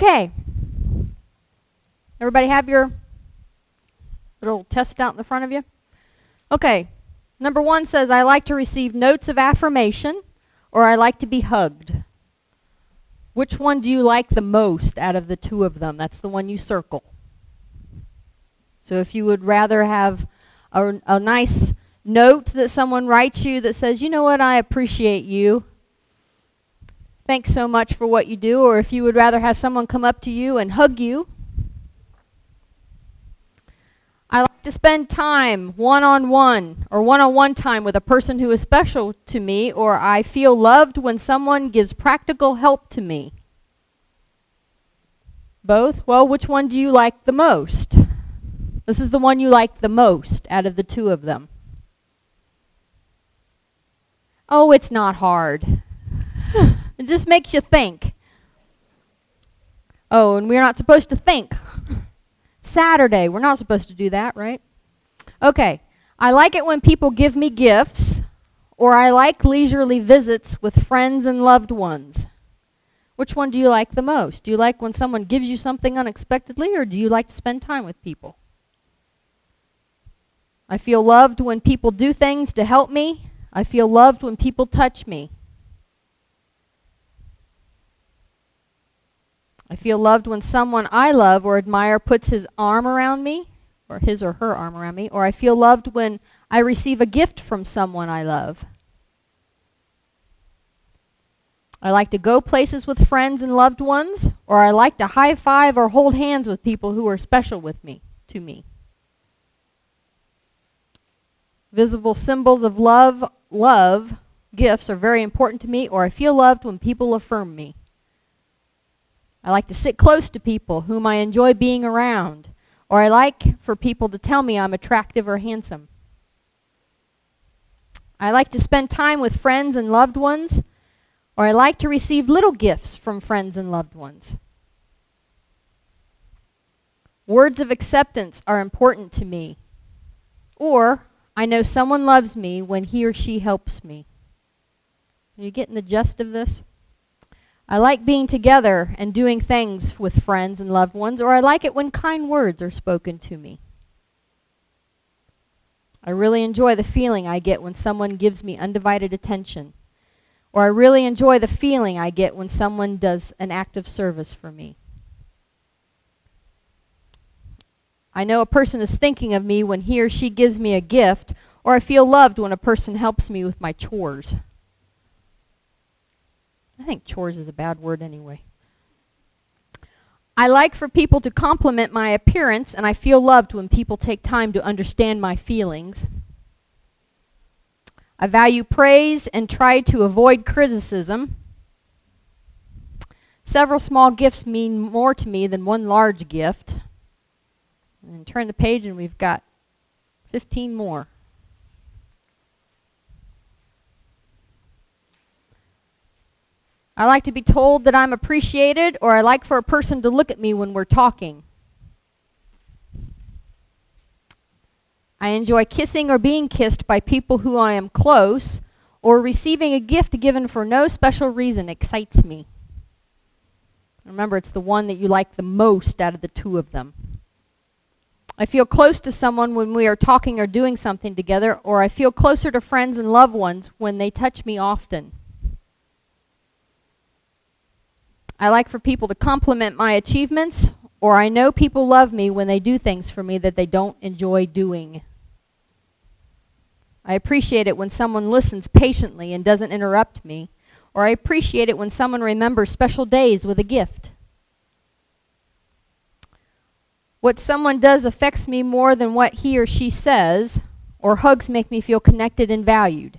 Okay. Everybody have your little test out in the front of you? Okay. Number one says, I like to receive notes of affirmation or I like to be hugged. Which one do you like the most out of the two of them? That's the one you circle. So if you would rather have a, a nice note that someone writes you that says, you know what, I appreciate you. Thanks so much for what you do. Or if you would rather have someone come up to you and hug you. I like to spend time one-on-one or one-on-one time with a person who is special to me or I feel loved when someone gives practical help to me. Both? Well, which one do you like the most? This is the one you like the most out of the two of them. Oh, it's not hard. It just makes you think. Oh, and we're not supposed to think. Saturday, we're not supposed to do that, right? Okay, I like it when people give me gifts, or I like leisurely visits with friends and loved ones. Which one do you like the most? Do you like when someone gives you something unexpectedly, or do you like to spend time with people? I feel loved when people do things to help me. I feel loved when people touch me. I feel loved when someone I love or admire puts his arm around me, or his or her arm around me, or I feel loved when I receive a gift from someone I love. I like to go places with friends and loved ones, or I like to high five or hold hands with people who are special with me, to me. Visible symbols of love, love, gifts are very important to me, or I feel loved when people affirm me. I like to sit close to people whom I enjoy being around, or I like for people to tell me I'm attractive or handsome. I like to spend time with friends and loved ones, or I like to receive little gifts from friends and loved ones. Words of acceptance are important to me. Or I know someone loves me when he or she helps me. Are you getting the gist of this? I like being together and doing things with friends and loved ones, or I like it when kind words are spoken to me. I really enjoy the feeling I get when someone gives me undivided attention. Or I really enjoy the feeling I get when someone does an act of service for me. I know a person is thinking of me when he or she gives me a gift, or I feel loved when a person helps me with my chores. I think chores is a bad word anyway. I like for people to compliment my appearance, and I feel loved when people take time to understand my feelings. I value praise and try to avoid criticism. Several small gifts mean more to me than one large gift. And turn the page and we've got 15 more. I like to be told that I'm appreciated or I like for a person to look at me when we're talking. I enjoy kissing or being kissed by people who I am close, or receiving a gift given for no special reason excites me. Remember, it's the one that you like the most out of the two of them. I feel close to someone when we are talking or doing something together, or I feel closer to friends and loved ones when they touch me often. I like for people to compliment my achievements, or I know people love me when they do things for me that they don't enjoy doing. I appreciate it when someone listens patiently and doesn't interrupt me. Or I appreciate it when someone remembers special days with a gift. What someone does affects me more than what he or she says, or hugs make me feel connected and valued.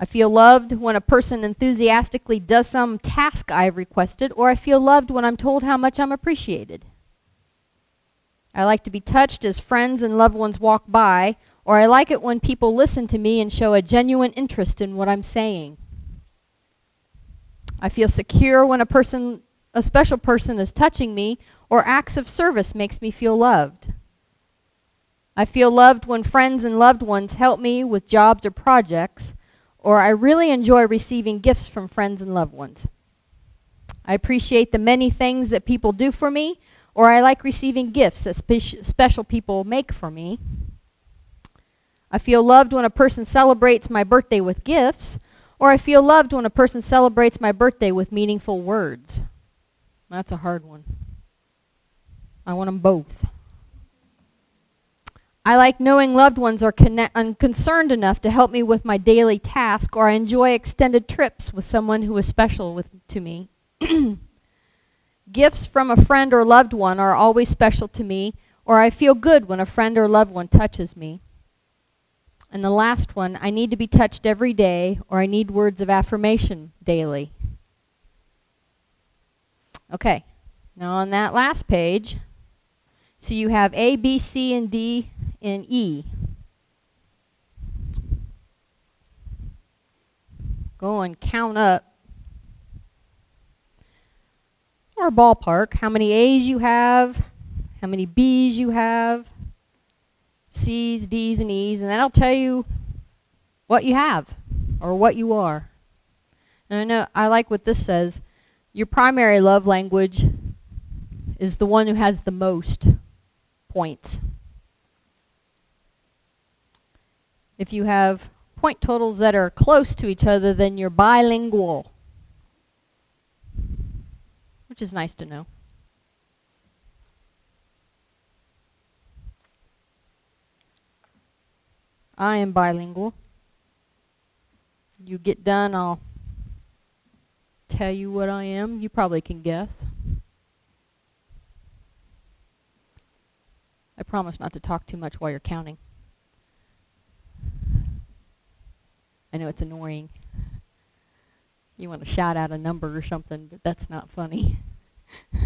I feel loved when a person enthusiastically does some task I've requested, or I feel loved when I'm told how much I'm appreciated. I like to be touched as friends and loved ones walk by, or I like it when people listen to me and show a genuine interest in what I'm saying. I feel secure when a person, a special person is touching me, or acts of service makes me feel loved. I feel loved when friends and loved ones help me with jobs or projects, or I really enjoy receiving gifts from friends and loved ones. I appreciate the many things that people do for me, or I like receiving gifts that spe special people make for me. I feel loved when a person celebrates my birthday with gifts, or I feel loved when a person celebrates my birthday with meaningful words. That's a hard one. I want them both. I like knowing loved ones are concerned enough to help me with my daily task, or I enjoy extended trips with someone who is special with, to me. Gifts from a friend or loved one are always special to me, or I feel good when a friend or loved one touches me. And the last one, I need to be touched every day, or I need words of affirmation daily. Okay, now on that last page, so you have A, B, C, and D, and E. Go and count up, or ballpark, how many A's you have, how many B's you have, C's, D's, and E's, and that'll tell you what you have or what you are. And I know I like what this says. Your primary love language is the one who has the most points. If you have point totals that are close to each other, then you're bilingual, which is nice to know. I am bilingual. You get done, I'll tell you what I am. You probably can guess. I promise not to talk too much while you're counting. I know it's annoying. You want to shout out a number or something, but that's not funny.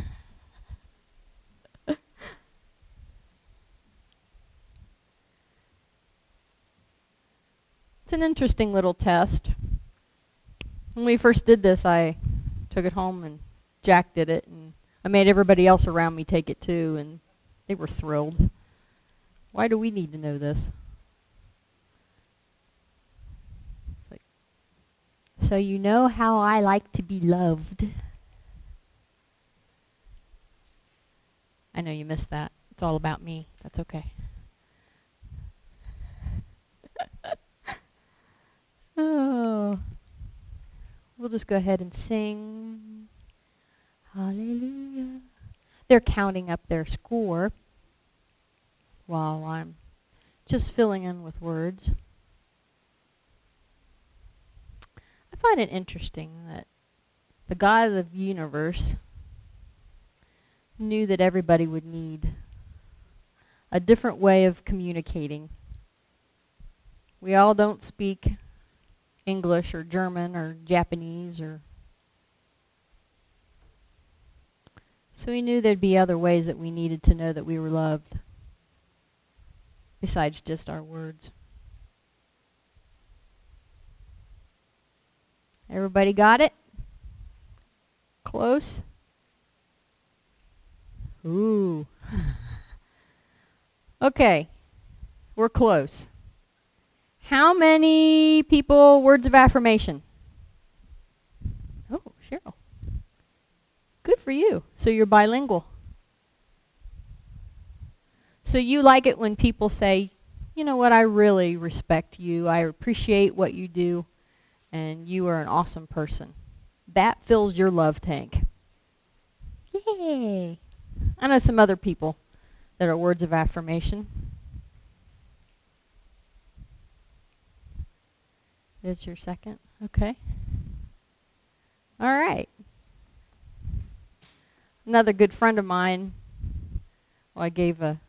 It's an interesting little test. When we first did this, I took it home and Jack did it, and I made everybody else around me take it too, and they were thrilled. Why do we need to know this? So you know how I like to be loved. I know you missed that. It's all about me. That's okay. Oh. We'll just go ahead and sing. Hallelujah. They're counting up their score while I'm just filling in with words. I find it interesting that the God of the universe knew that everybody would need a different way of communicating. We all don't speak English or German or Japanese or so we knew there'd be other ways that we needed to know that we were loved besides just our words. Everybody got it? Close? Ooh. okay. We're close. How many people words of affirmation? Oh, Cheryl. Good for you. So you're bilingual. So you like it when people say, you know what, I really respect you. I appreciate what you do. And you are an awesome person. That fills your love tank. Yay. I know some other people that are words of affirmation. It's your second? Okay. All right. Another good friend of mine, well, I gave a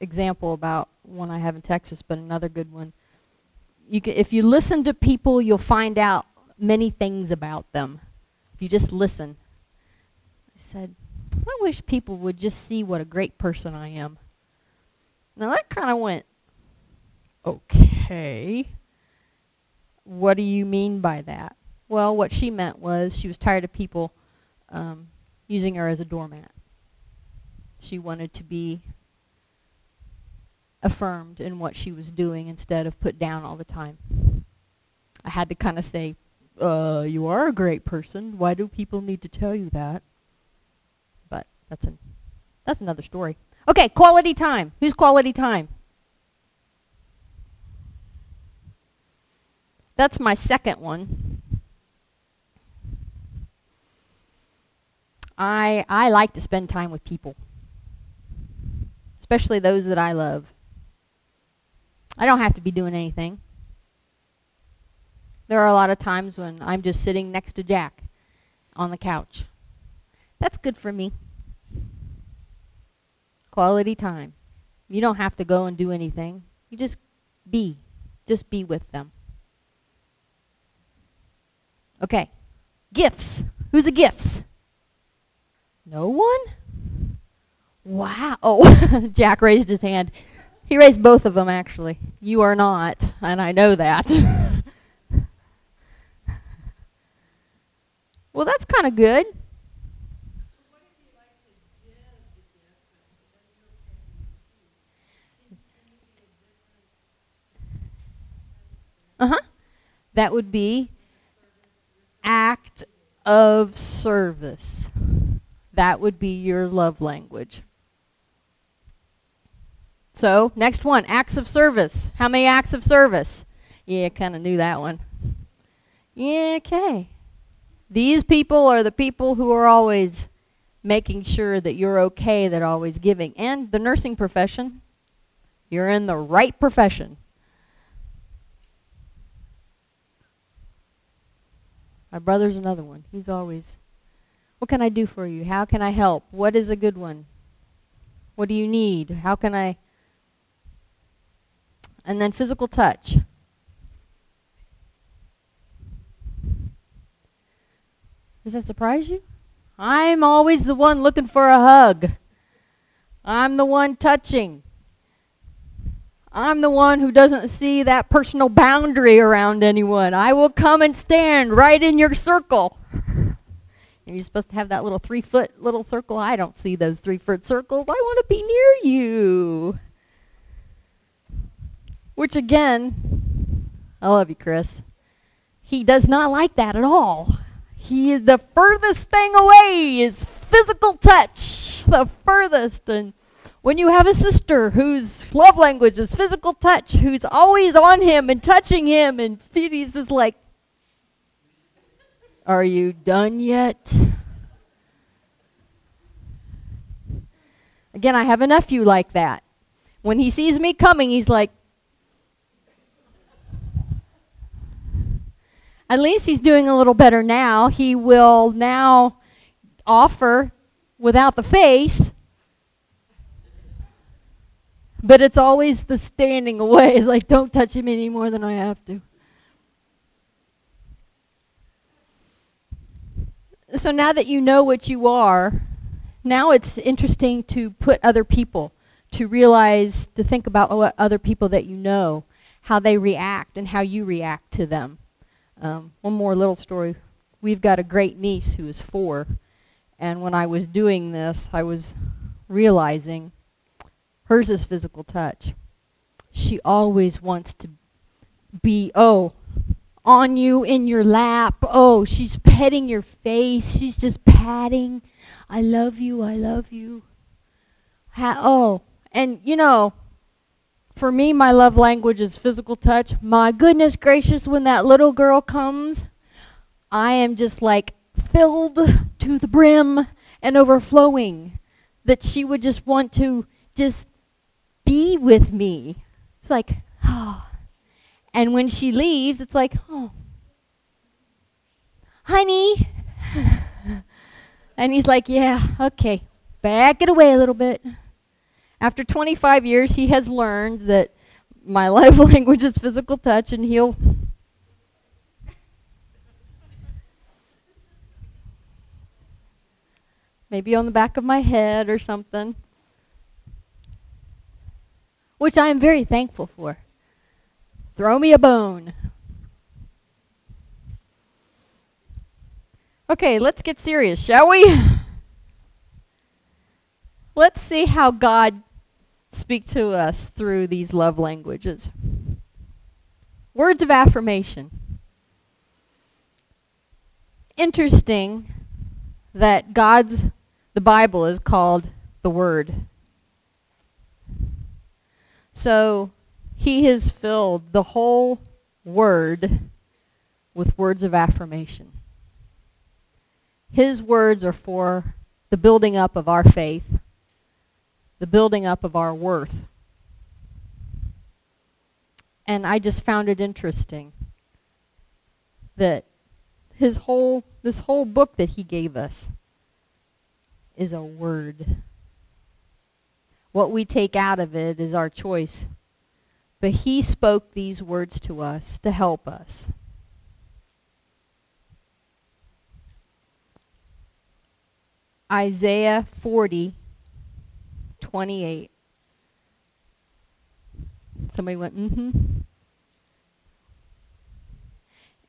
example about one I have in Texas, but another good one. You can, if you listen to people, you'll find out many things about them. If you just listen. I said, I wish people would just see what a great person I am. Now that kind of went, okay what do you mean by that? Well, what she meant was she was tired of people um, using her as a doormat. She wanted to be affirmed in what she was doing instead of put down all the time. I had to kind of say, uh, you are a great person. Why do people need to tell you that? But that's an that's another story. Okay, quality time. Who's quality time? That's my second one. I I like to spend time with people. Especially those that I love. I don't have to be doing anything. There are a lot of times when I'm just sitting next to Jack on the couch. That's good for me. Quality time. You don't have to go and do anything. You just be. Just be with them. Okay. Gifts. Who's a gifts? No one? Wow. Oh, Jack raised his hand. He raised both of them, actually. You are not, and I know that. well, that's kind of good. Uh-huh. That would be act of service. That would be your love language. So, next one, acts of service. How many acts of service? Yeah, kind of knew that one. Yeah, okay. These people are the people who are always making sure that you're okay, that always giving. And the nursing profession, you're in the right profession. My brother's another one. He's always, what can I do for you? How can I help? What is a good one? What do you need? How can I? And then physical touch. Does that surprise you? I'm always the one looking for a hug. I'm the one touching. I'm the one who doesn't see that personal boundary around anyone. I will come and stand right in your circle. and you're supposed to have that little three foot little circle. I don't see those three foot circles. I want to be near you. Which again, I love you, Chris. He does not like that at all. He is the furthest thing away is physical touch. The furthest and when you have a sister whose love language is physical touch, who's always on him and touching him, and he's just like, Are you done yet? Again, I have a nephew like that. When he sees me coming, he's like, At least he's doing a little better now. He will now offer without the face but it's always the standing away. like, don't touch him any more than I have to. So now that you know what you are, now it's interesting to put other people, to realize, to think about what other people that you know, how they react and how you react to them. Um, one more little story. We've got a great niece who is four, and when I was doing this, I was realizing Hers is physical touch. She always wants to be, oh, on you in your lap. Oh, she's petting your face. She's just patting. I love you. I love you. Ha oh, and you know, for me, my love language is physical touch. My goodness gracious, when that little girl comes, I am just like filled to the brim and overflowing that she would just want to just be with me. It's like, oh. And when she leaves, it's like, oh, honey. and he's like, yeah, okay, back it away a little bit. After 25 years, he has learned that my love language is physical touch, and he'll maybe on the back of my head or something which I am very thankful for. Throw me a bone. Okay, let's get serious, shall we? let's see how God speaks to us through these love languages. Words of affirmation. interesting that God's, the Bible is called the Word. So he has filled the whole Word with words of affirmation. His words are for the building up of our faith, the building up of our worth. And I just found it interesting that his whole this whole book that he gave us is a word. What we take out of it is our choice. But he spoke these words to us to help us. Isaiah 40, 28. Somebody went, mm-hmm.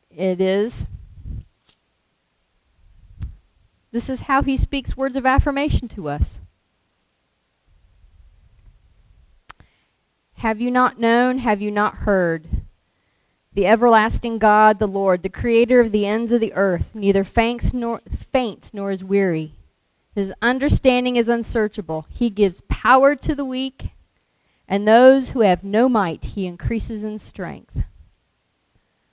It is. This is how he speaks words of affirmation to us. Have you not known? Have you not heard? The everlasting God, the Lord, the creator of the ends of the earth, neither faints nor, faints nor is weary. His understanding is unsearchable. He gives power to the weak, and those who have no might he increases in strength.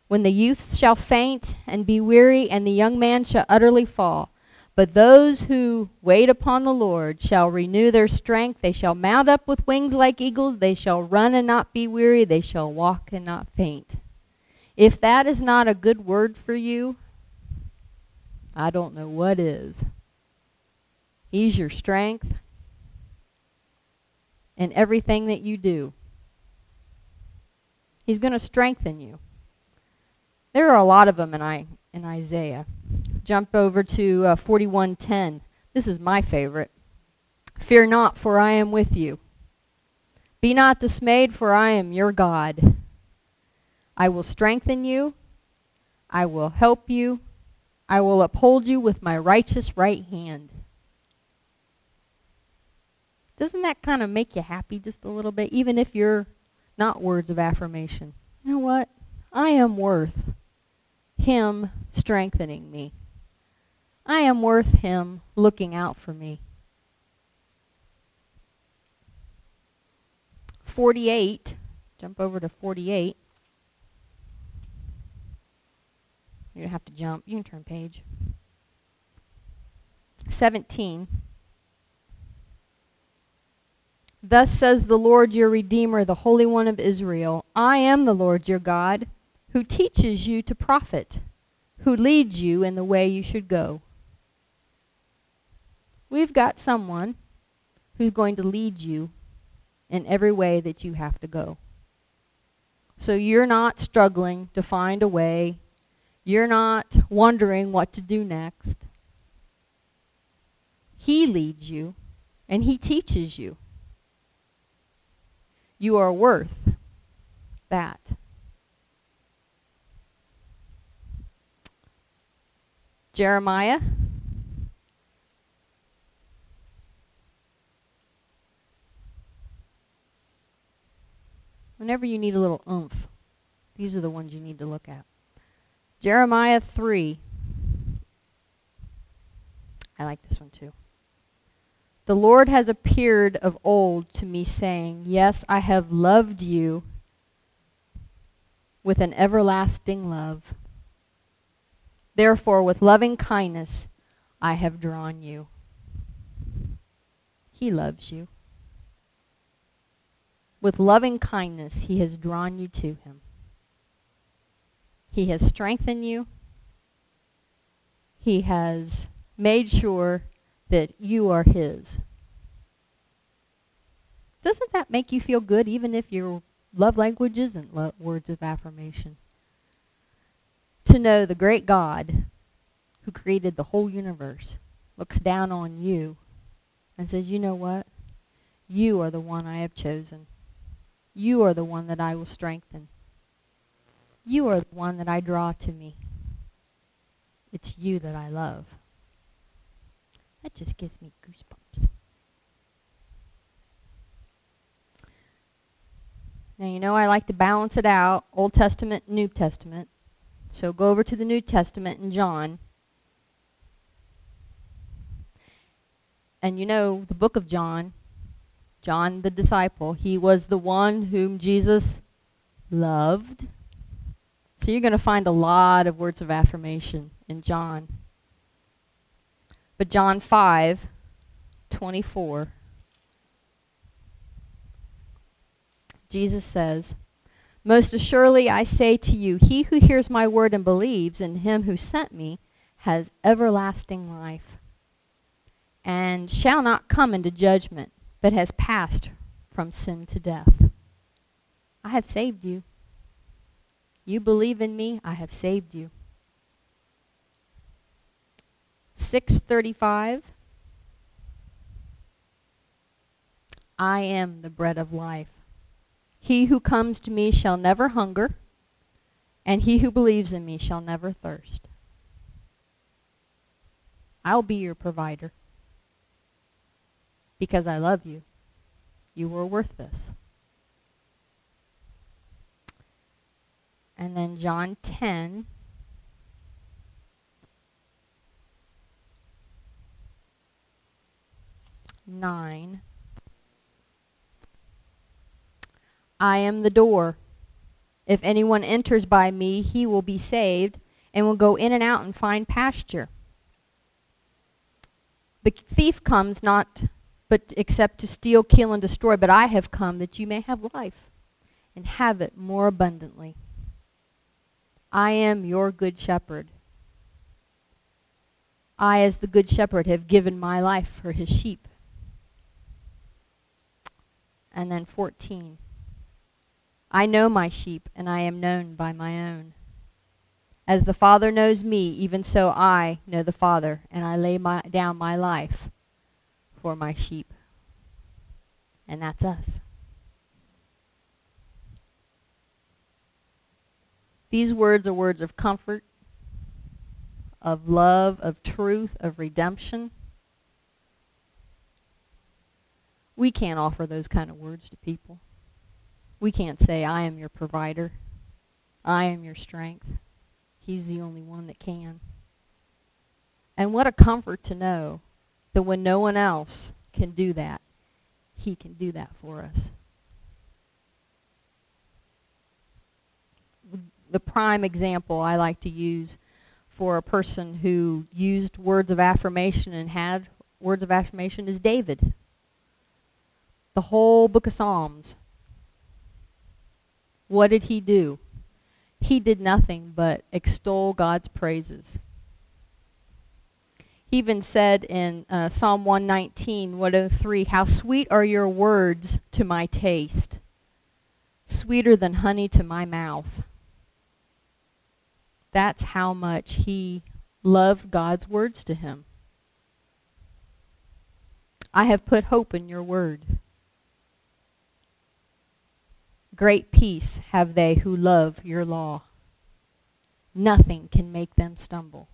When the youth shall faint and be weary, and the young man shall utterly fall. But those who wait upon the Lord shall renew their strength. They shall mount up with wings like eagles. They shall run and not be weary. They shall walk and not faint. If that is not a good word for you, I don't know what is. He's your strength in everything that you do. He's going to strengthen you. There are a lot of them in, I, in Isaiah. Jump over to uh, 41.10. This is my favorite. Fear not, for I am with you. Be not dismayed, for I am your God. I will strengthen you. I will help you. I will uphold you with my righteous right hand. Doesn't that kind of make you happy just a little bit, even if you're not words of affirmation? You know what? I am worth him strengthening me. I am worth him looking out for me. 48, jump over to 48. You don't have to jump. You can turn page. 17. Thus says the Lord your Redeemer, the Holy One of Israel, I am the Lord your God, who teaches you to profit, who leads you in the way you should go. We've got someone who's going to lead you in every way that you have to go. So you're not struggling to find a way. You're not wondering what to do next. He leads you, and he teaches you. You are worth that. Jeremiah. Whenever you need a little oomph, these are the ones you need to look at. Jeremiah 3. I like this one too. The Lord has appeared of old to me, saying, Yes, I have loved you with an everlasting love. Therefore, with loving kindness, I have drawn you. He loves you. With loving kindness, he has drawn you to him. He has strengthened you. He has made sure that you are his. Doesn't that make you feel good even if your love language isn't lo words of affirmation? To know the great God who created the whole universe looks down on you and says, you know what? You are the one I have chosen. You are the one that I will strengthen. You are the one that I draw to me. It's you that I love. That just gives me goosebumps. Now, you know I like to balance it out, Old Testament, New Testament. So go over to the New Testament in John. And you know, the book of John, John the disciple, he was the one whom Jesus loved. So you're going to find a lot of words of affirmation in John. But John 5, 24, Jesus says, Most assuredly I say to you, he who hears my word and believes in him who sent me has everlasting life, and shall not come into judgment, but has passed from sin to death. I have saved you. You believe in me, I have saved you. 635 I am the bread of life. He who comes to me shall never hunger, and he who believes in me shall never thirst. I'll be your provider because I love you. You were worth this. And then John 10. Nine. I am the door. If anyone enters by me, he will be saved and will go in and out and find pasture. The thief comes not but except to steal, kill, and destroy, but I have come that you may have life and have it more abundantly. I am your good shepherd. I, as the good shepherd, have given my life for his sheep. And then 14. I know my sheep, and I am known by my own. As the Father knows me, even so I know the Father, and I lay my, down my life for my sheep. And that's us. These words are words of comfort, of love, of truth, of redemption. We can't offer those kind of words to people. We can't say, I am your provider. I am your strength. He's the only one that can. And what a comfort to know that when no one else can do that, he can do that for us. The prime example I like to use for a person who used words of affirmation and had words of affirmation is David. The whole book of Psalms what did he do? He did nothing but extol God's praises. He even said in uh, Psalm 119, 103, How sweet are your words to my taste, sweeter than honey to my mouth. That's how much he loved God's words to him. I have put hope in your word. Great peace have they who love your law. Nothing can make them stumble.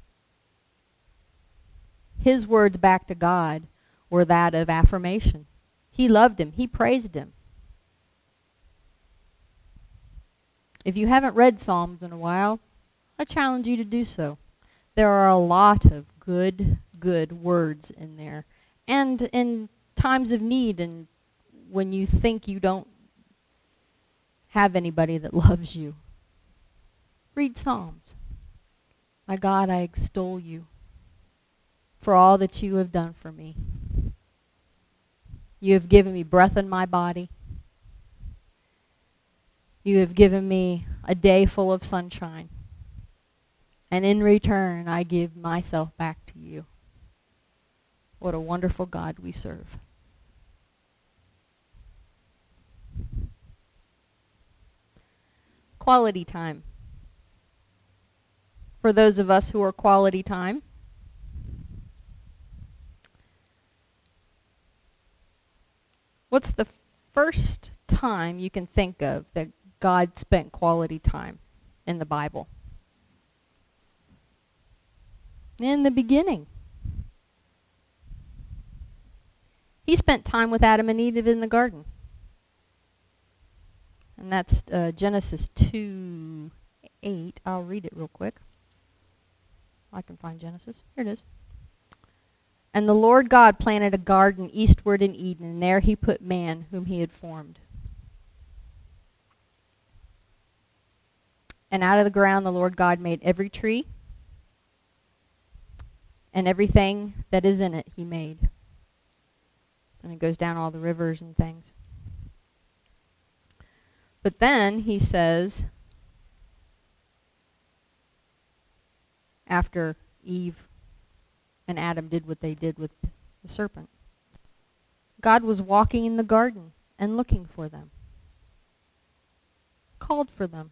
His words back to God were that of affirmation. He loved him. He praised him. If you haven't read Psalms in a while, I challenge you to do so. There are a lot of good, good words in there. And in times of need and when you think you don't have anybody that loves you. Read Psalms. My God, I extol you for all that you have done for me. You have given me breath in my body. You have given me a day full of sunshine. And in return, I give myself back to you. What a wonderful God we serve. Quality time. For those of us who are quality time, what's the first time you can think of that God spent quality time in the Bible? In the beginning. He spent time with Adam and Eve in the garden. And that's uh, Genesis 2, 8. I'll read it real quick. I can find Genesis. Here it is. And the Lord God planted a garden eastward in Eden, and there he put man whom he had formed. And out of the ground the Lord God made every tree and everything that is in it he made. And it goes down all the rivers and things. But then he says, after Eve and Adam did what they did with the serpent. God was walking in the garden and looking for them. Called for them.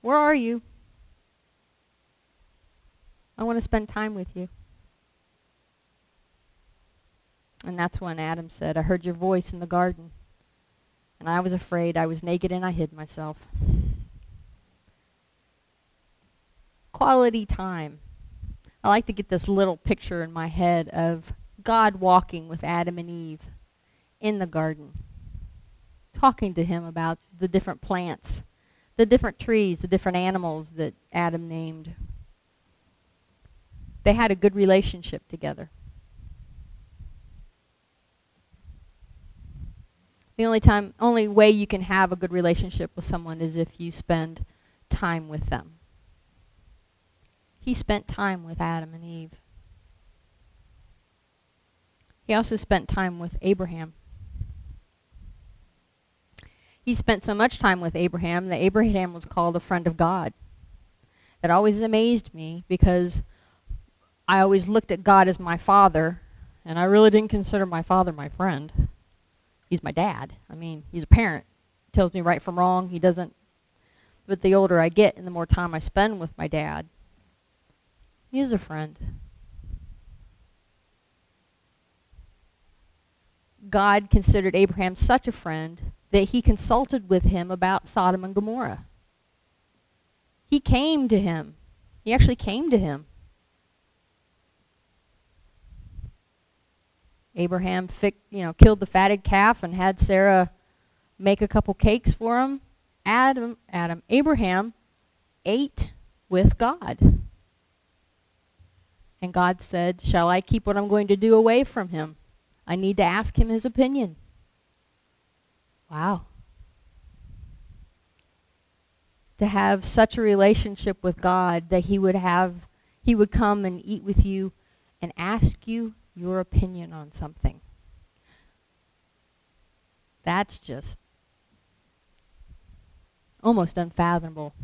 Where are you? I want to spend time with you. And that's when Adam said, I heard your voice in the garden. And I was afraid. I was naked and I hid myself. Quality time. I like to get this little picture in my head of God walking with Adam and Eve in the garden, talking to him about the different plants, the different trees, the different animals that Adam named. They had a good relationship together. The only time, only way you can have a good relationship with someone is if you spend time with them. He spent time with Adam and Eve. He also spent time with Abraham. He spent so much time with Abraham that Abraham was called a friend of God. That always amazed me because I always looked at God as my father, and I really didn't consider my father my friend. He's my dad. I mean, he's a parent. He tells me right from wrong. He doesn't. But the older I get and the more time I spend with my dad, he is a friend. God considered Abraham such a friend that he consulted with him about Sodom and Gomorrah. He came to him. He actually came to him. Abraham you know, killed the fatted calf and had Sarah make a couple cakes for him. Adam, Adam, Abraham ate with God. And God said, Shall I keep what I'm going to do away from him? I need to ask him his opinion. Wow. To have such a relationship with God that he would have, he would come and eat with you and ask you your opinion on something. That's just almost unfathomable.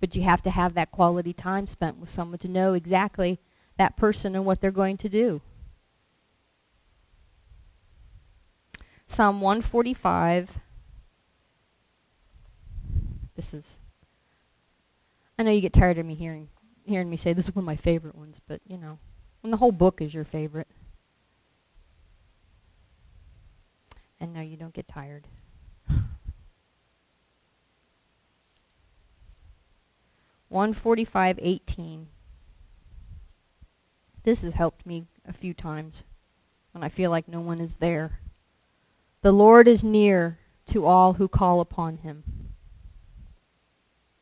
But you have to have that quality time spent with someone to know exactly that person and what they're going to do. Psalm 145. This is, I know you get tired of me hearing, hearing me say this is one of my favorite ones, but you know, when the whole book is your favorite. And no, you don't get tired. 145.18. This has helped me a few times when I feel like no one is there. The Lord is near to all who call upon him.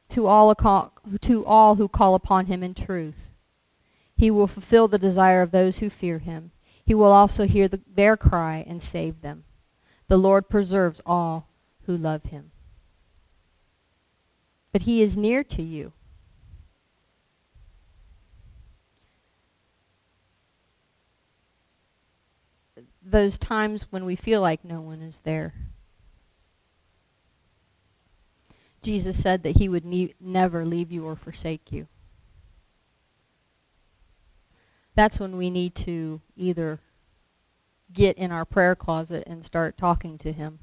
To all, to all who call upon him in truth. He will fulfill the desire of those who fear him. He will also hear the, their cry and save them. The Lord preserves all who love him. But he is near to you. those times when we feel like no one is there. Jesus said that he would ne never leave you or forsake you. That's when we need to either get in our prayer closet and start talking to him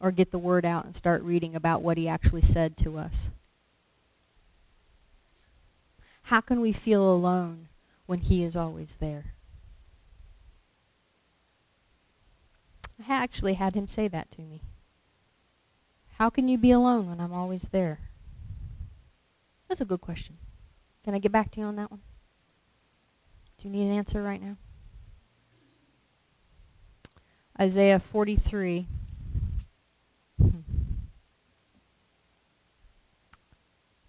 or get the word out and start reading about what he actually said to us. How can we feel alone when he is always there? I actually had him say that to me. How can you be alone when I'm always there? That's a good question. Can I get back to you on that one? Do you need an answer right now? Isaiah 43.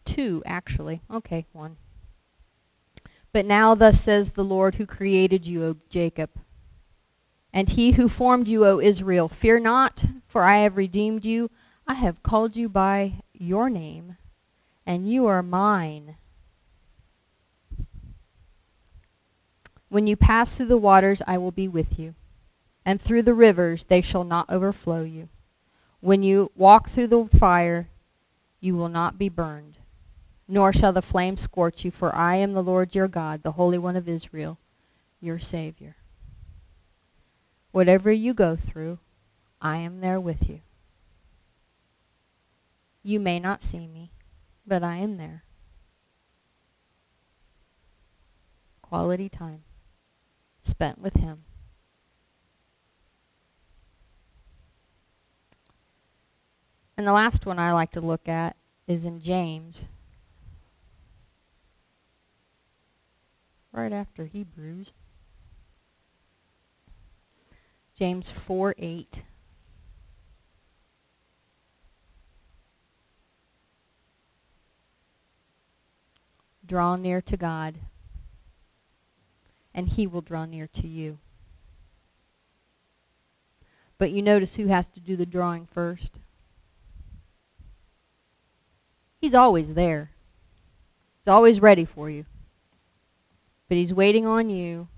two, actually. Okay, one. But now thus says the Lord who created you, O Jacob, and he who formed you, O Israel, fear not, for I have redeemed you. I have called you by your name, and you are mine. When you pass through the waters, I will be with you, and through the rivers, they shall not overflow you. When you walk through the fire, you will not be burned, nor shall the flame scorch you, for I am the Lord your God, the Holy One of Israel, your Savior. Whatever you go through, I am there with you. You may not see me, but I am there. Quality time spent with him. And the last one I like to look at is in James. Right after Hebrews. James 4 8. Draw near to God, and he will draw near to you. But you notice who has to do the drawing first? He's always there. He's always ready for you. But he's waiting on you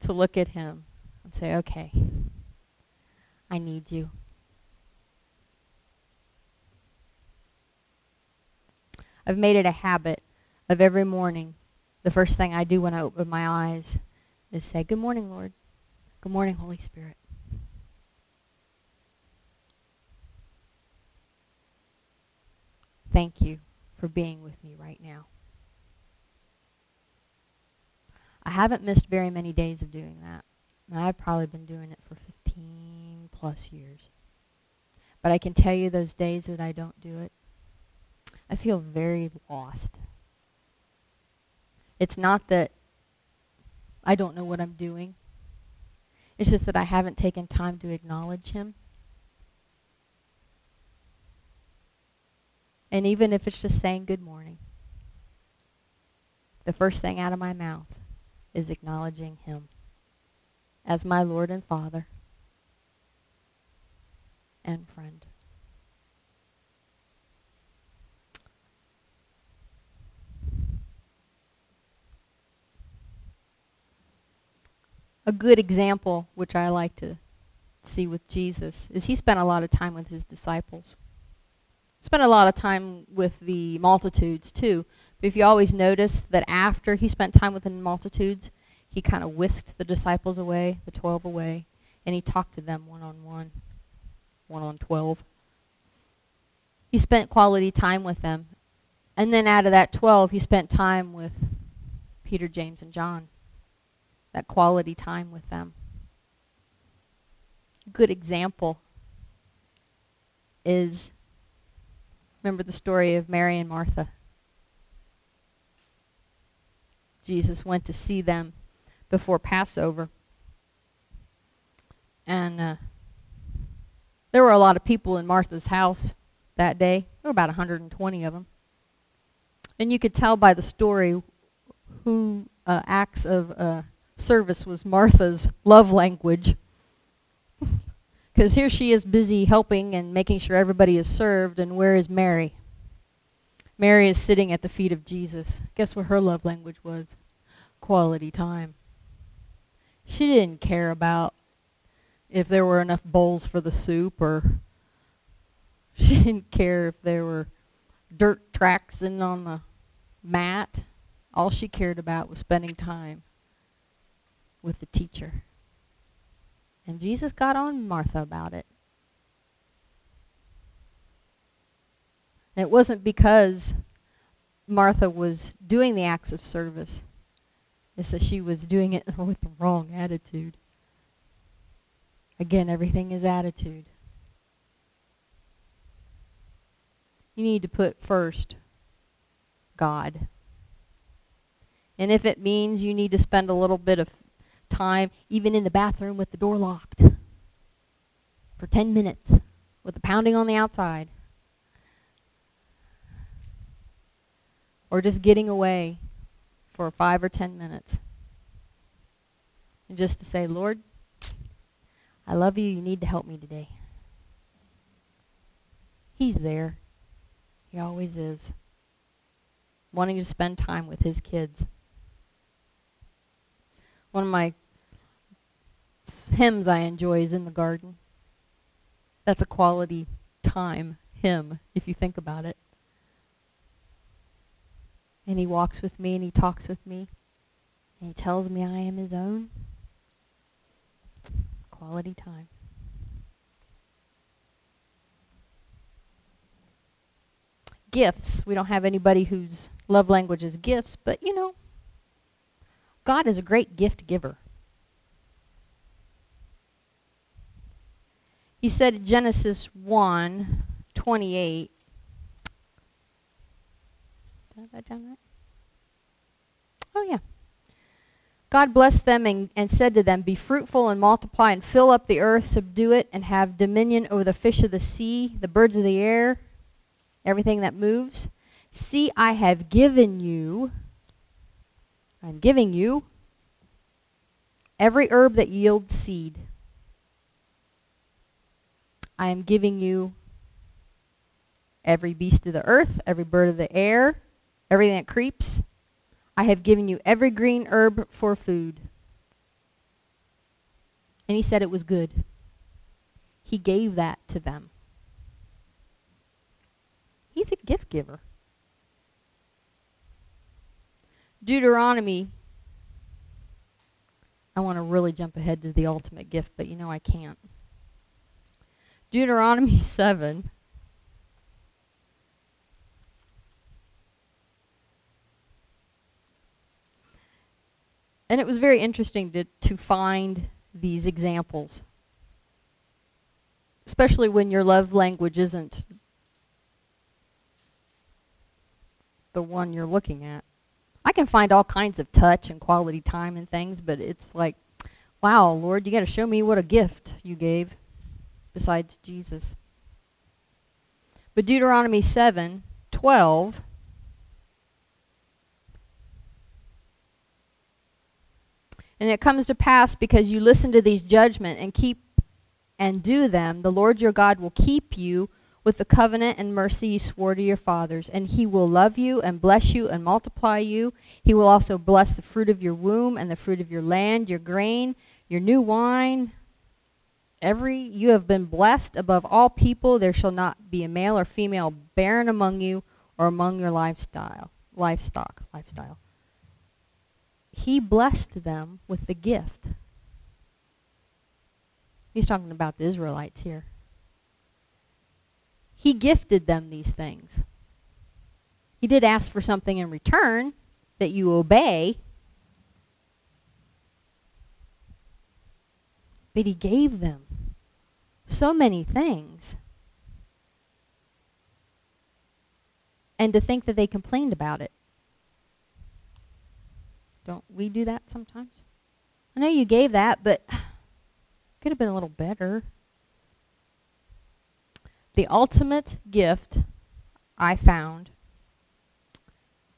to look at him and say, okay, I need you. I've made it a habit of every morning, the first thing I do when I open my eyes is say, Good morning, Lord. Good morning, Holy Spirit. Thank you for being with me right now. I haven't missed very many days of doing that. I've probably been doing it for 15 plus years. But I can tell you those days that I don't do it, I feel very lost. It's not that I don't know what I'm doing. It's just that I haven't taken time to acknowledge him. And even if it's just saying good morning, the first thing out of my mouth is acknowledging him as my Lord and Father and friend. A good example, which I like to see with Jesus, is he spent a lot of time with his disciples. Spent a lot of time with the multitudes too. But if you always notice that after he spent time with the multitudes, he kind of whisked the disciples away, the twelve away, and he talked to them one-on-one, one-on-twelve. He spent quality time with them. And then out of that 12, he spent time with Peter, James, and John that quality time with them. Good example is remember the story of Mary and Martha. Jesus went to see them before Passover. And uh, there were a lot of people in Martha's house that day. There were about 120 of them. And you could tell by the story who uh, acts of uh, service was Martha's love language. Because here she is busy helping and making sure everybody is served, and where is Mary? Mary is sitting at the feet of Jesus. Guess what her love language was? Quality time. She didn't care about if there were enough bowls for the soup, or she didn't care if there were dirt tracks in on the mat. All she cared about was spending time with the teacher. And Jesus got on Martha about it. And it wasn't because Martha was doing the acts of service. It's that she was doing it with the wrong attitude. Again, everything is attitude. You need to put first God. And if it means you need to spend a little bit of time, even in the bathroom with the door locked for 10 minutes with the pounding on the outside. or just getting away for five or ten minutes. And just to say, Lord, I love you. You need to help me today. He's there. He always is. Wanting to spend time with his kids. One of my hymns I enjoy is in the garden. That's a quality time hymn, if you think about it. And he walks with me and he talks with me. And he tells me I am his own. Quality time. Gifts. We don't have anybody whose love language is gifts, but you know, God is a great gift giver. He said Genesis 1, 28. Did I have that down right? Oh, yeah. God blessed them and, and said to them, Be fruitful and multiply and fill up the earth, subdue it, and have dominion over the fish of the sea, the birds of the air, everything that moves. See, I have given you, I'm giving you, every herb that yields seed. I am giving you every beast of the earth, every bird of the air, everything that creeps. I have given you every green herb for food. And he said it was good. He gave that to them. He's a gift giver. Deuteronomy. I want to really jump ahead to the ultimate gift, but you know I can't. Deuteronomy 7. And it was very interesting to, to find these examples, especially when your love language isn't the one you're looking at. I can find all kinds of touch and quality time and things, but it's like, wow, Lord, you got to show me what a gift you gave besides Jesus. But Deuteronomy 7, 12, And it comes to pass because you listen to these judgment and keep and do them, the Lord your God will keep you with the covenant and mercy he swore to your fathers. And he will love you and bless you and multiply you. He will also bless the fruit of your womb and the fruit of your land, your grain, your new wine, every you have been blessed above all people. There shall not be a male or female barren among you or among your lifestyle livestock lifestyle. He blessed them with the gift. He's talking about the israelites here. He gifted them these things. He did ask for something in return that you obey but he gave them so many things. And to think that they complained about it. Don't we do that sometimes? I know you gave that, but could have been a little better. The ultimate gift I found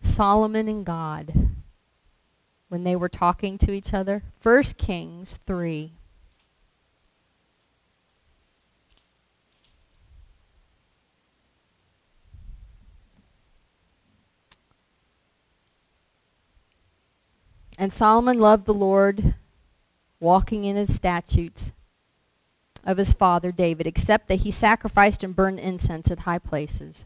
Solomon and God when they were talking to each other. 1 Kings 3. And Solomon loved the Lord, walking in his statutes of his father David, except that he sacrificed and burned incense at high places.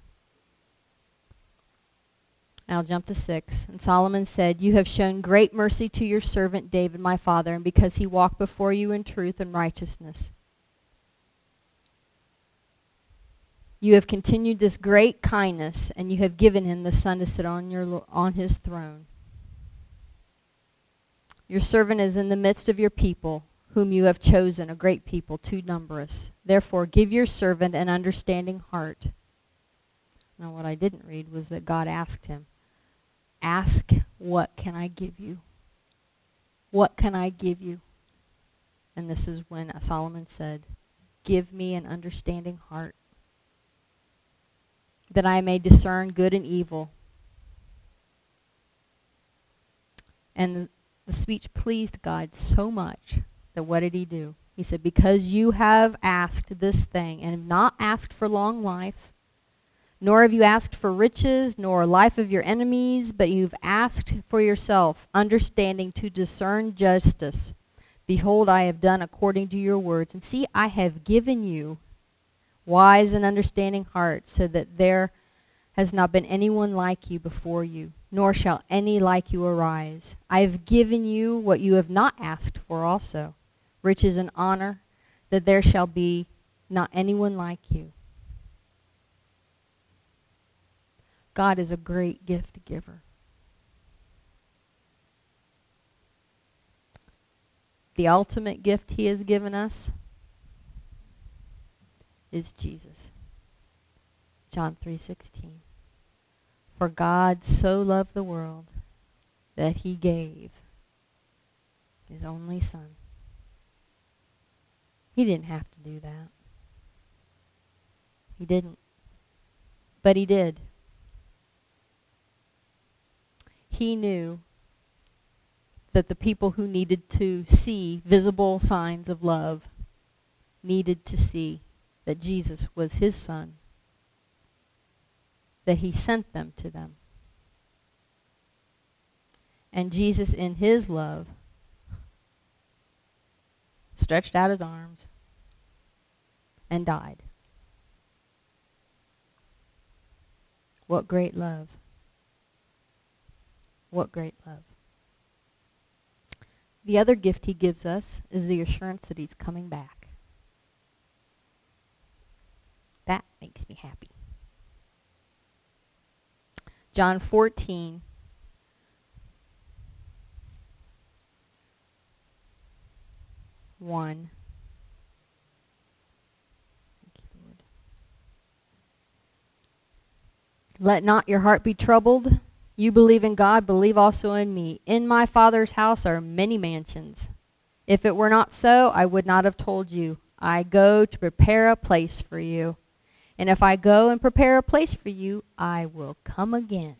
I'll jump to 6. And Solomon said, You have shown great mercy to your servant David my father, and because he walked before you in truth and righteousness. You have continued this great kindness, and you have given him the son to sit on, your, on his throne. Your servant is in the midst of your people, whom you have chosen, a great people, too numerous. Therefore, give your servant an understanding heart. Now, what I didn't read was that God asked him, Ask, what can I give you? What can I give you? And this is when Solomon said, Give me an understanding heart, that I may discern good and evil. And the, speech pleased God so much that what did he do? He said, Because you have asked this thing and have not asked for long life, nor have you asked for riches, nor life of your enemies, but you've asked for yourself understanding to discern justice. Behold, I have done according to your words. And see, I have given you wise and understanding hearts, so that there has not been anyone like you before you, nor shall any like you arise. I have given you what you have not asked for also, riches and honor, that there shall be not anyone like you. God is a great gift giver. The ultimate gift he has given us is Jesus. John 3:16. For God so loved the world that he gave his only son. He didn't have to do that. He didn't. But he did. he knew that the people who needed to see visible signs of love needed to see that Jesus was his son, that he sent them to them. And Jesus, in his love, stretched out his arms and died. What great love. What great love. The other gift he gives us is the assurance that he's coming back. That makes me happy. John 14. One. Let not your heart be troubled. You believe in God, believe also in me. In my Father's house are many mansions. If it were not so, I would not have told you. I go to prepare a place for you. And if I go and prepare a place for you, I will come again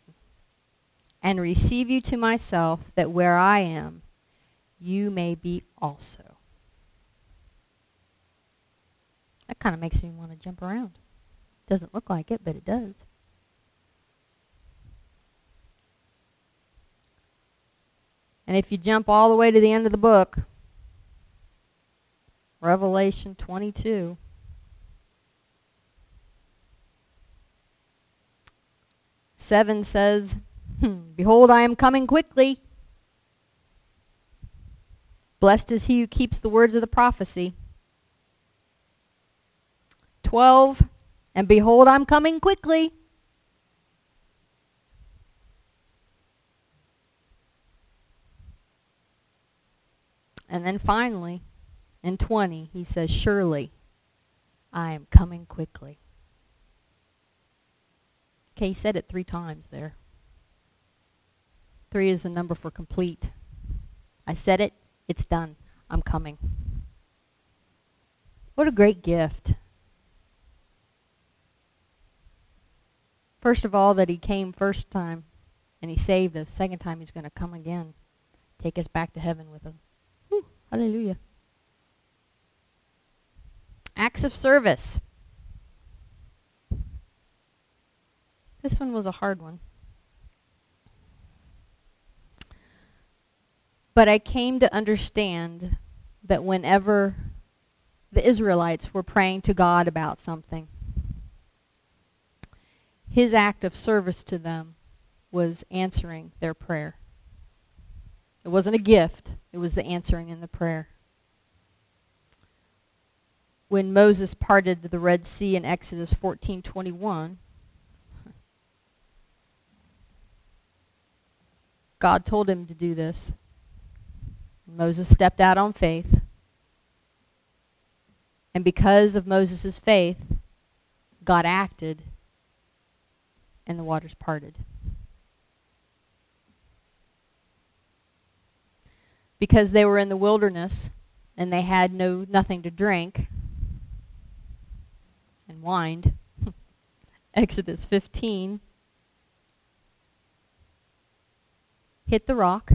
and receive you to myself, that where I am, you may be also. That kind of makes me want to jump around. Doesn't look like it, but it does. And if you jump all the way to the end of the book, Revelation 22, Seven says, hmm, Behold, I am coming quickly. Blessed is he who keeps the words of the prophecy. 12, And behold, I'm coming quickly. And then finally, in 20, he says, Surely I am coming quickly. Okay, he said it three times there. Three is the number for complete. I said it, it's done. I'm coming. What a great gift. First of all, that he came first time and he saved us. Second time, he's going to come again, take us back to heaven with him. Hallelujah. Acts of service. This one was a hard one. But I came to understand that whenever the Israelites were praying to God about something, his act of service to them was answering their prayer. It wasn't a gift. It was the answering in the prayer. When Moses parted the Red Sea in Exodus 14:21, God told him to do this. Moses stepped out on faith. And because of Moses' faith, God acted and the waters parted. because they were in the wilderness and they had no nothing to drink and whined. Exodus 15 hit the rock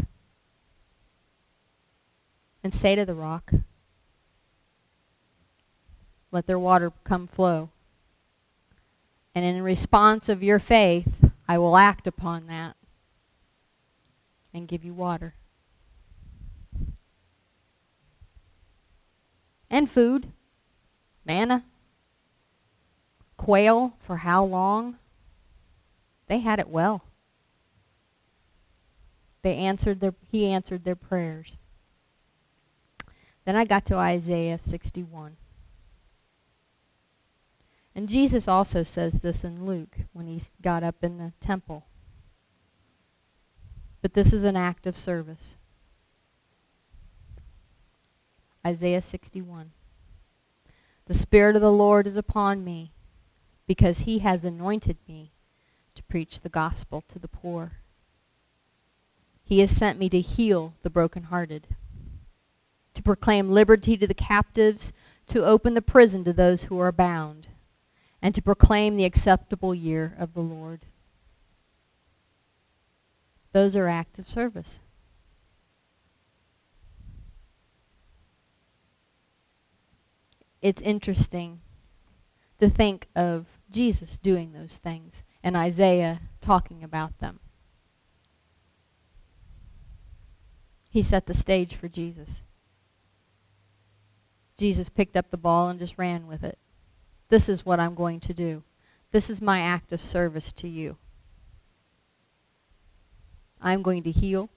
and say to the rock, let their water come flow. And in response of your faith, I will act upon that and give you water. And food, manna, quail for how long? They had it well. They answered their, he answered their prayers. Then I got to Isaiah 61. And Jesus also says this in Luke when he got up in the temple. But this is an act of service. Isaiah 61. The Spirit of the Lord is upon me because he has anointed me to preach the gospel to the poor. He has sent me to heal the brokenhearted, to proclaim liberty to the captives, to open the prison to those who are bound, and to proclaim the acceptable year of the Lord. Those are acts of service. It's interesting to think of Jesus doing those things and Isaiah talking about them. He set the stage for Jesus. Jesus picked up the ball and just ran with it. This is what I'm going to do. This is my act of service to you. I'm going to heal.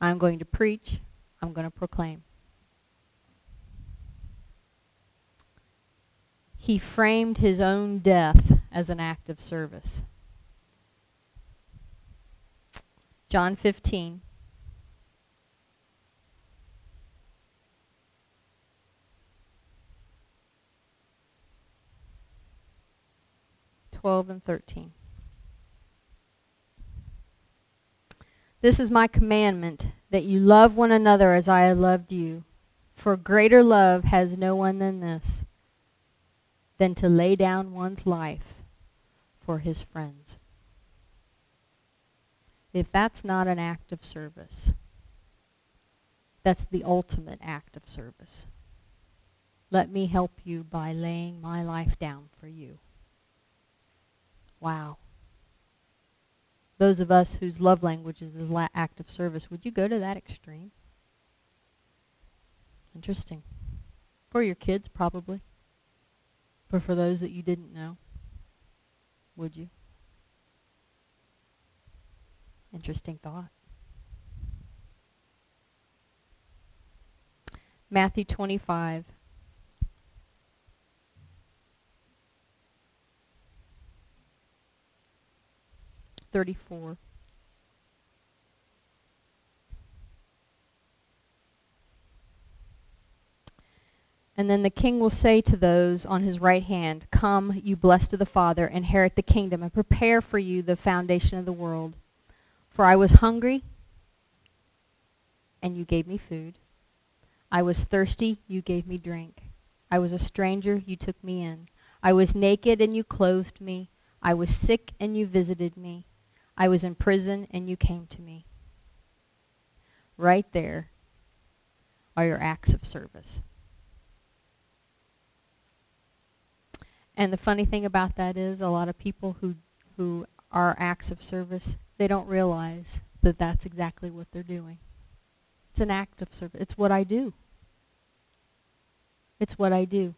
I'm going to preach. I'm going to proclaim. he framed his own death as an act of service. John 15. Twelve and thirteen. This is my commandment, that you love one another as I have loved you. For greater love has no one than this, than to lay down one's life for his friends. If that's not an act of service, that's the ultimate act of service. Let me help you by laying my life down for you. Wow. Those of us whose love language is the act of service, would you go to that extreme? Interesting. For your kids, probably. But for those that you didn't know, would you? Interesting thought. Matthew 25. Thirty-four. And then the king will say to those on his right hand, Come, you blessed of the Father, inherit the kingdom, and prepare for you the foundation of the world. For I was hungry, and you gave me food. I was thirsty, you gave me drink. I was a stranger, you took me in. I was naked, and you clothed me. I was sick, and you visited me. I was in prison, and you came to me. Right there are your acts of service. And the funny thing about that is a lot of people who, who are acts of service, they don't realize that that's exactly what they're doing. It's an act of service. It's what I do. It's what I do.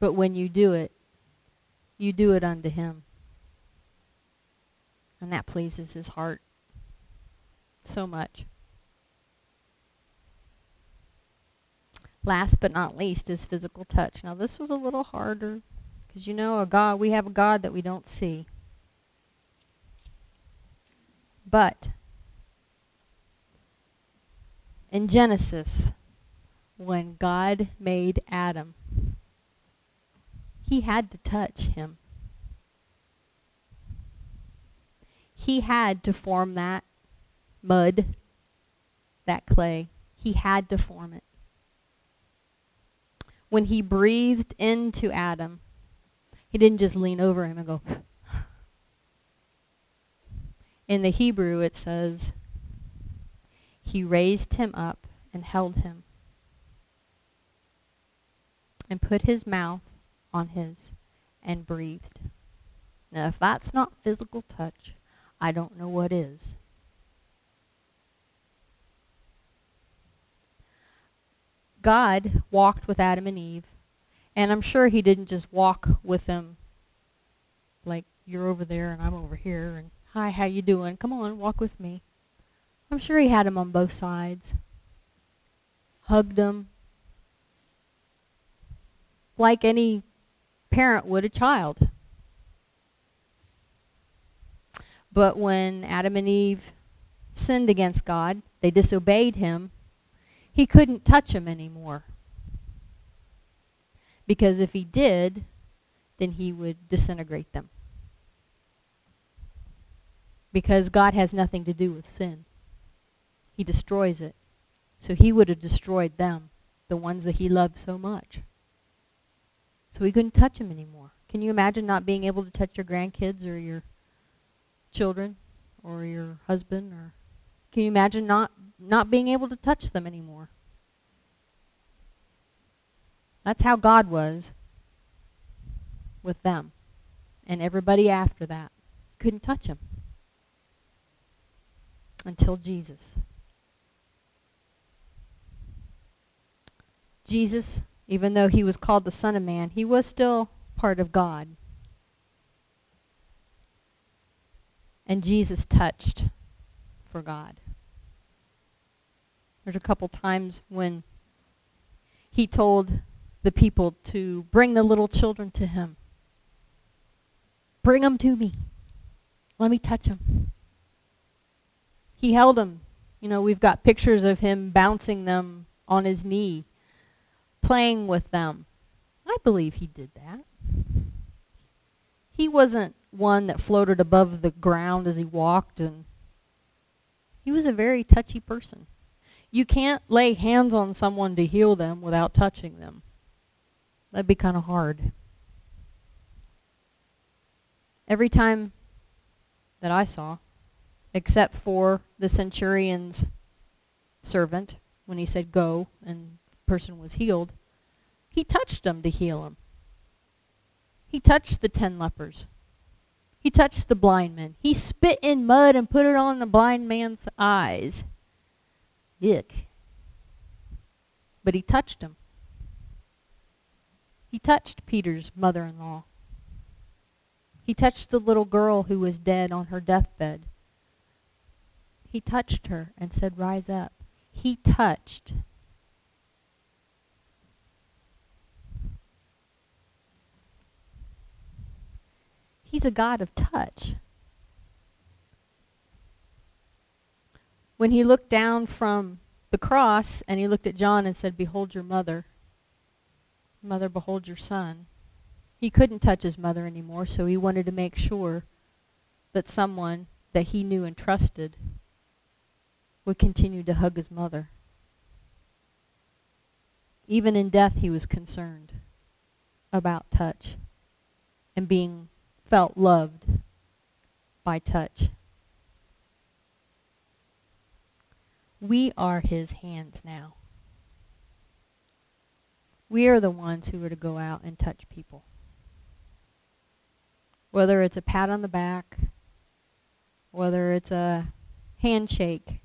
But when you do it, you do it unto him. And that pleases his heart so much. Last but not least is physical touch. Now this was a little harder because you know a God, we have a God that we don't see. But in Genesis, when God made Adam, he had to touch him. He had to form that mud, that clay. He had to form it when he breathed into Adam, he didn't just lean over him and go. In the Hebrew, it says, he raised him up and held him and put his mouth on his and breathed. Now, if that's not physical touch, I don't know what is. God walked with Adam and Eve, and I'm sure he didn't just walk with them like you're over there and I'm over here and hi, how you doing? Come on, walk with me. I'm sure he had them on both sides. Hugged them like any parent would a child. But when Adam and Eve sinned against God, they disobeyed him, he couldn't touch them anymore. Because if he did, then he would disintegrate them. Because God has nothing to do with sin. He destroys it. So he would have destroyed them, the ones that he loved so much. So he couldn't touch them anymore. Can you imagine not being able to touch your grandkids or your children or your husband or can you imagine not not being able to touch them anymore? That's how God was with them. And everybody after that couldn't touch him until Jesus. Jesus, even though he was called the Son of Man, he was still part of God. And Jesus touched for God. There's a couple times when he told the people to bring the little children to him. Bring them to me. Let me touch them. He held them. You know, we've got pictures of him bouncing them on his knee, playing with them. I believe he did that. He wasn't one that floated above the ground as he walked and he was a very touchy person. You can't lay hands on someone to heal them without touching them. That'd be kind of hard. Every time that I saw, except for the centurion's servant, when he said go and the person was healed, he touched them to heal them. He touched the ten lepers. He touched the blind man. He spit in mud and put it on the blind man's eyes. Ick. But he touched him. He touched Peter's mother-in-law. He touched the little girl who was dead on her deathbed. He touched her and said, rise up. He touched He's a God of touch. When he looked down from the cross and he looked at John and said, Behold your mother. Mother, behold your son. He couldn't touch his mother anymore, so he wanted to make sure that someone that he knew and trusted would continue to hug his mother. Even in death, he was concerned about touch and being felt loved by touch. We are his hands now. We are the ones who are to go out and touch people. Whether it's a pat on the back, whether it's a handshake,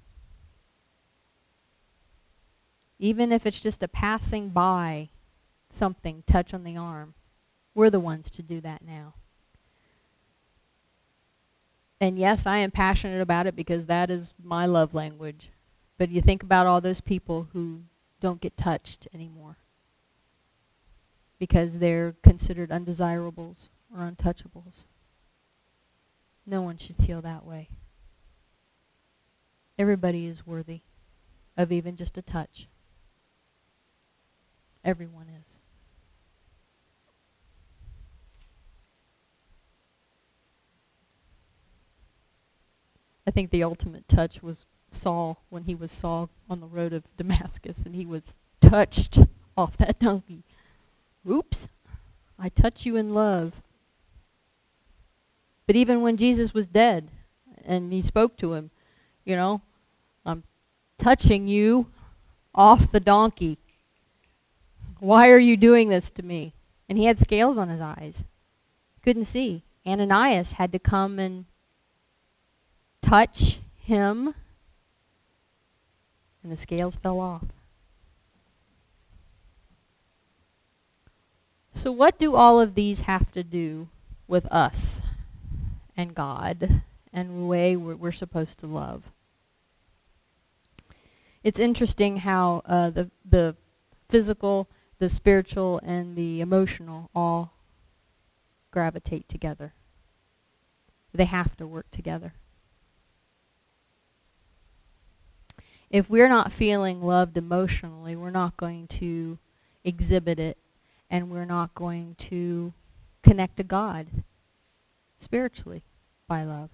even if it's just a passing by something, touch on the arm, we're the ones to do that now. And yes, I am passionate about it because that is my love language. But you think about all those people who don't get touched anymore because they're considered undesirables or untouchables. No one should feel that way. Everybody is worthy of even just a touch. Everyone is. I think the ultimate touch was Saul when he was Saul on the road of Damascus and he was touched off that donkey. Oops, I touch you in love. But even when Jesus was dead and he spoke to him, you know, I'm touching you off the donkey. Why are you doing this to me? And he had scales on his eyes. Couldn't see. Ananias had to come and touch him, and the scales fell off. So, what do all of these have to do with us and God and the way we're, we're supposed to love? It's interesting how uh, the the physical, the spiritual, and the emotional all gravitate together. They have to work together. If we're not feeling loved emotionally, we're not going to exhibit it and we're not going to connect to God spiritually by love.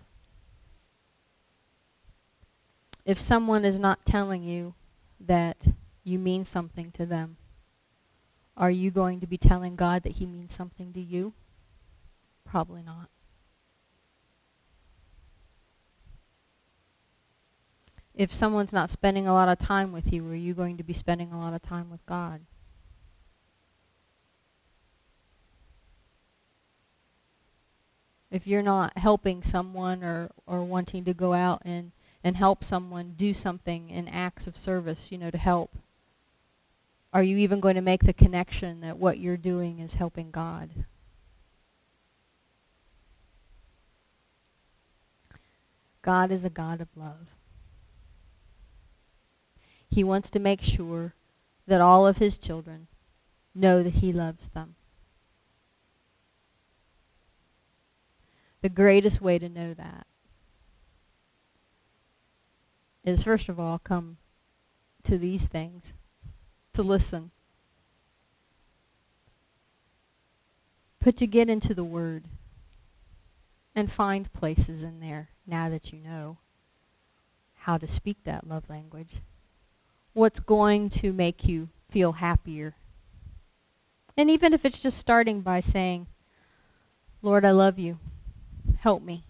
If someone is not telling you that you mean something to them, are you going to be telling God that he means something to you? Probably not. If someone's not spending a lot of time with you, are you going to be spending a lot of time with God? If you're not helping someone or, or wanting to go out and, and help someone do something in acts of service, you know, to help, are you even going to make the connection that what you're doing is helping God? God is a God of love. He wants to make sure that all of his children know that he loves them. The greatest way to know that is first of all come to these things to listen. But to get into the Word and find places in there now that you know how to speak that love language. What's going to make you feel happier. And even if it's just starting by saying, Lord, I love you. Help me.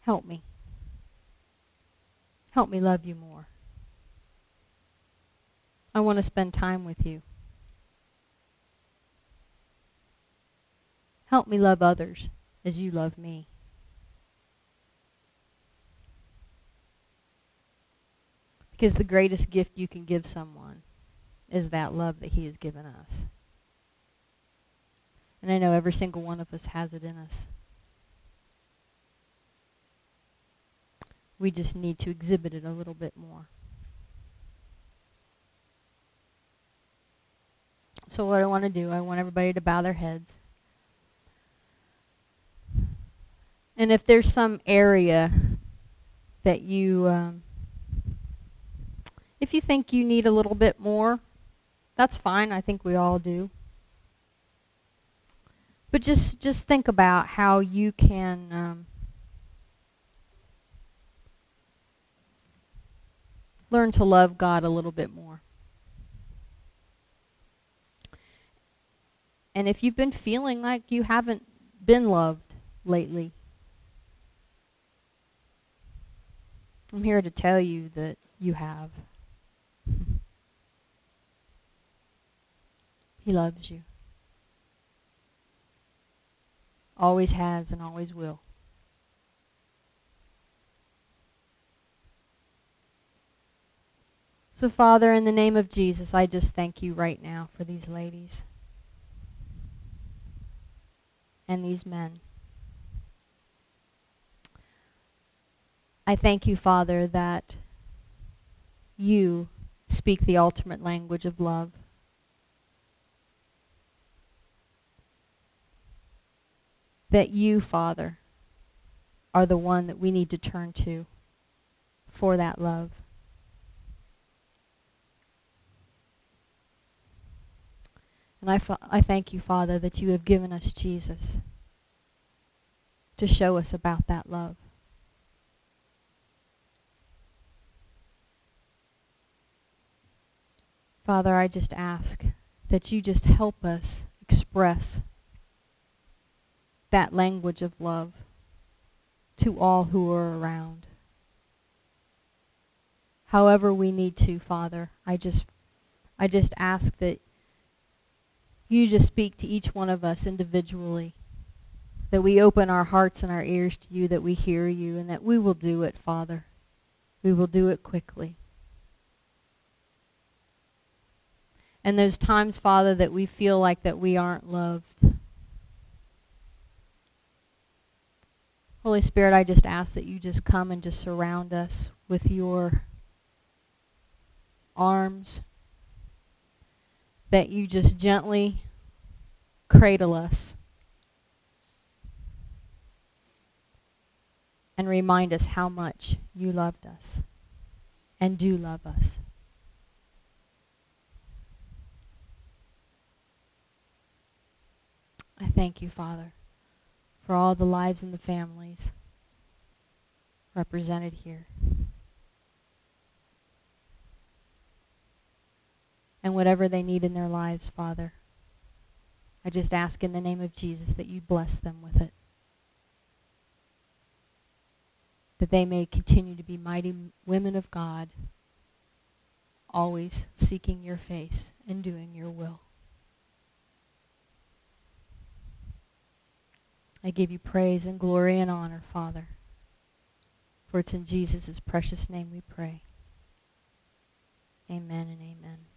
Help me. Help me love you more. I want to spend time with you. Help me love others as you love me. Because the greatest gift you can give someone is that love that he has given us. And I know every single one of us has it in us. We just need to exhibit it a little bit more. So what I want to do, I want everybody to bow their heads. And if there's some area that you, um, if you think you need a little bit more, that's fine. I think we all do. But just, just think about how you can um, learn to love God a little bit more. And if you've been feeling like you haven't been loved lately, I'm here to tell you that you have. He loves you. Always has and always will. So, Father, in the name of Jesus, I just thank you right now for these ladies and these men. I thank you, Father, that you speak the ultimate language of love. That you, Father, are the one that we need to turn to for that love. And I, I thank you, Father, that you have given us Jesus to show us about that love. Father, I just ask that you just help us express that language of love to all who are around. however we need to, Father. I just I just ask that you just speak to each one of us individually. That we open our hearts and our ears to you, that we hear you, and that we will do it, Father. We will do it quickly. And those times, Father, that we feel like that we aren't loved. Holy Spirit, I just ask that you just come and just surround us with your arms, that you just gently cradle us and remind us how much you loved us and do love us. I thank you, Father, for all the lives and the families represented here. And whatever they need in their lives, Father, I just ask in the name of Jesus that you bless them with it. That they may continue to be mighty women of God, always seeking your face and doing your will. I give you praise and glory and honor, Father. For it's in Jesus' precious name we pray. Amen and amen.